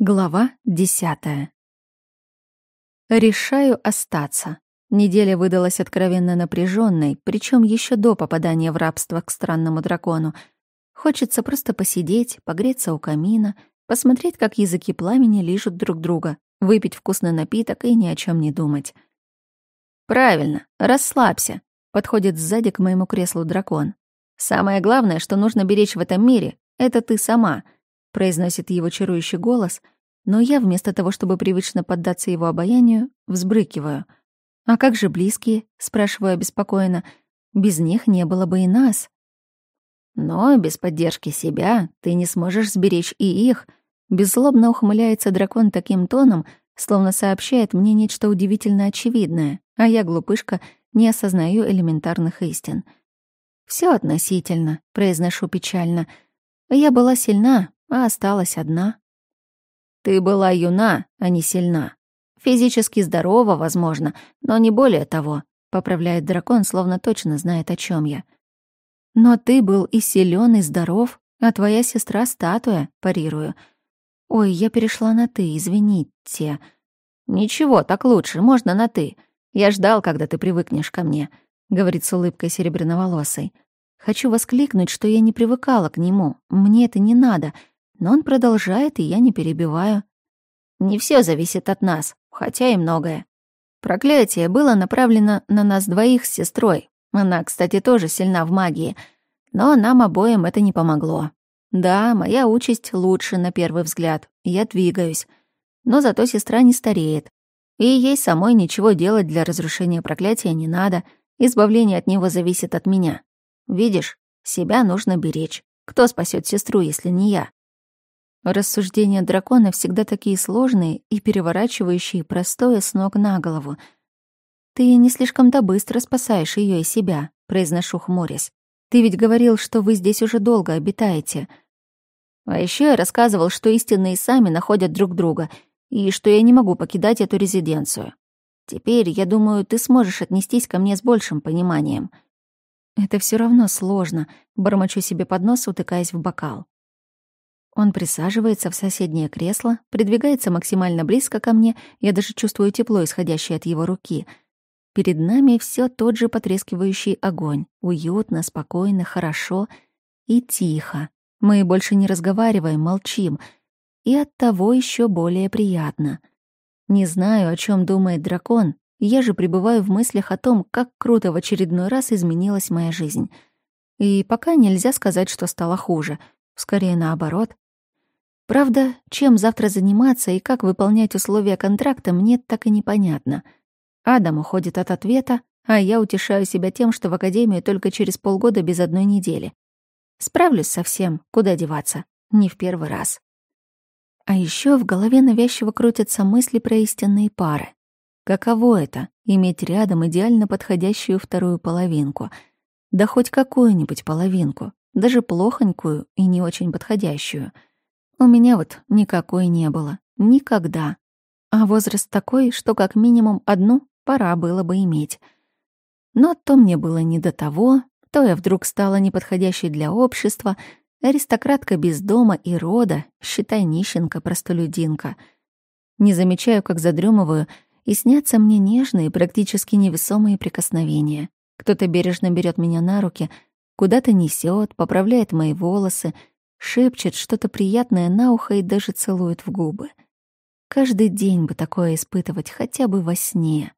Глава десятая. Решаю остаться. Неделя выдалась откровенно напряженной, причем еще до попадания в рабство к странному дракону. Хочется просто посидеть, погреться у камина, посмотреть, как языки пламени лижут друг друга, выпить вкусный напиток и ни о чем не думать. «Правильно, расслабься», — подходит сзади к моему креслу дракон. «Самое главное, что нужно беречь в этом мире, — это ты сама — произносит его чарующий голос, но я вместо того, чтобы привычно поддаться его обаянию, взбрыкиваю. «А как же близкие?» — спрашиваю обеспокоенно. «Без них не было бы и нас». «Но без поддержки себя ты не сможешь сберечь и их», — беззлобно ухмыляется дракон таким тоном, словно сообщает мне нечто удивительно очевидное, а я, глупышка, не осознаю элементарных истин. Все относительно», — произношу печально. «Я была сильна, а осталась одна. Ты была юна, а не сильна. Физически здорова, возможно, но не более того, поправляет дракон, словно точно знает, о чем я. Но ты был и силен, и здоров, а твоя сестра статуя, парирую. Ой, я перешла на «ты», извините. Ничего, так лучше, можно на «ты». Я ждал, когда ты привыкнешь ко мне, говорит с улыбкой серебряноволосой. Хочу воскликнуть, что я не привыкала к нему. Мне это не надо — но он продолжает, и я не перебиваю. Не все зависит от нас, хотя и многое. Проклятие было направлено на нас двоих с сестрой. Она, кстати, тоже сильна в магии. Но нам обоим это не помогло. Да, моя участь лучше на первый взгляд. Я двигаюсь. Но зато сестра не стареет. И ей самой ничего делать для разрушения проклятия не надо. Избавление от него зависит от меня. Видишь, себя нужно беречь. Кто спасет сестру, если не я? Рассуждения дракона всегда такие сложные и переворачивающие простое с ног на голову. «Ты не слишком-то быстро спасаешь ее и себя», — произношу хмурясь. «Ты ведь говорил, что вы здесь уже долго обитаете». А еще я рассказывал, что истинные сами находят друг друга, и что я не могу покидать эту резиденцию. Теперь, я думаю, ты сможешь отнестись ко мне с большим пониманием. Это все равно сложно, бормочу себе под нос, утыкаясь в бокал. Он присаживается в соседнее кресло, придвигается максимально близко ко мне, я даже чувствую тепло, исходящее от его руки. Перед нами все тот же потрескивающий огонь. Уютно, спокойно, хорошо и тихо. Мы больше не разговариваем, молчим. И от того еще более приятно. Не знаю, о чем думает дракон, я же пребываю в мыслях о том, как круто в очередной раз изменилась моя жизнь. И пока нельзя сказать, что стало хуже. Скорее наоборот. Правда, чем завтра заниматься и как выполнять условия контракта, мне так и непонятно. Адам уходит от ответа, а я утешаю себя тем, что в академию только через полгода без одной недели. Справлюсь со всем, куда деваться, не в первый раз. А еще в голове навязчиво крутятся мысли про истинные пары. Каково это — иметь рядом идеально подходящую вторую половинку? Да хоть какую-нибудь половинку, даже плохонькую и не очень подходящую — у меня вот никакой не было. Никогда. А возраст такой, что как минимум одну пора было бы иметь. Но то мне было не до того, то я вдруг стала неподходящей для общества, аристократка без дома и рода, считай нищенка-простолюдинка. Не замечаю, как задрёмываю, и снятся мне нежные, практически невесомые прикосновения. Кто-то бережно берет меня на руки, куда-то несет, поправляет мои волосы — шепчет что-то приятное на ухо и даже целует в губы. Каждый день бы такое испытывать хотя бы во сне.